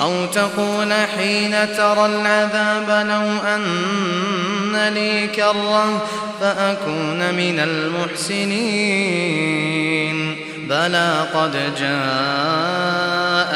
أو تقول حين ترى العذاب لو أن لي كرة فأكون من المحسنين. بلى قد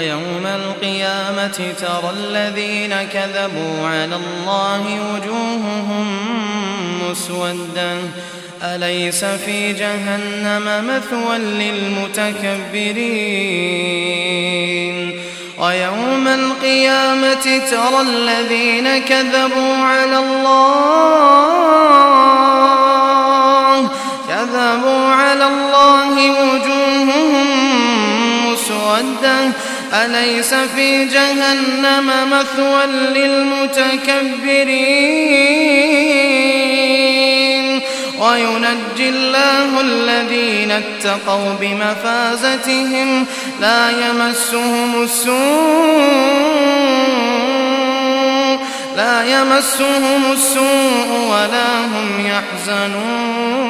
ويوم القيامة ترى الذين كذبوا على الله وجوههم مسودة. أليس في جهنم مثوى للمتكبرين؟ ويوم القيامة ترى الذين كذبوا على الله. كذبوا على الله وجوههم مسودة. أليس في جهنم مثوى للمتكبرين؟ وينجي الله الذين اتقوا بمفازتهم لا يمسهم السوء لا يمسهم السوء ولا هم يحزنون.